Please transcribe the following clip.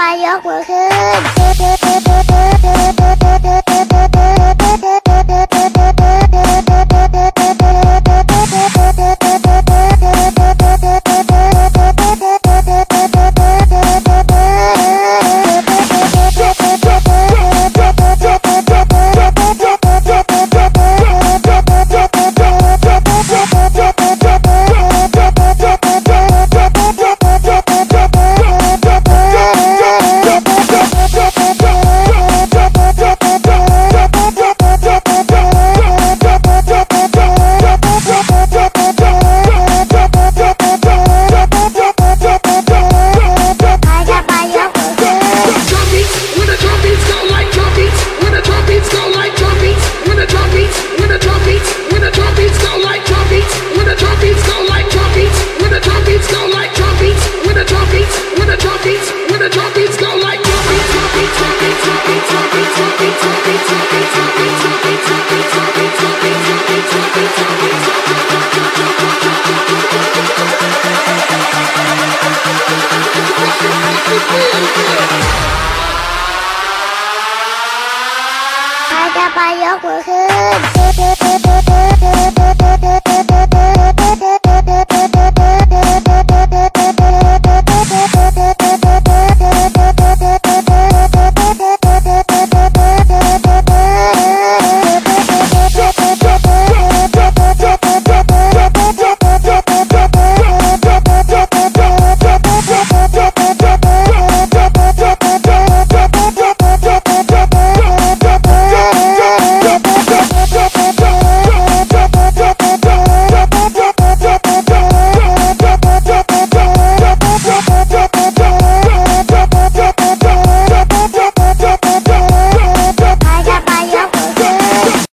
我要มื จะไปยกมือขึ้น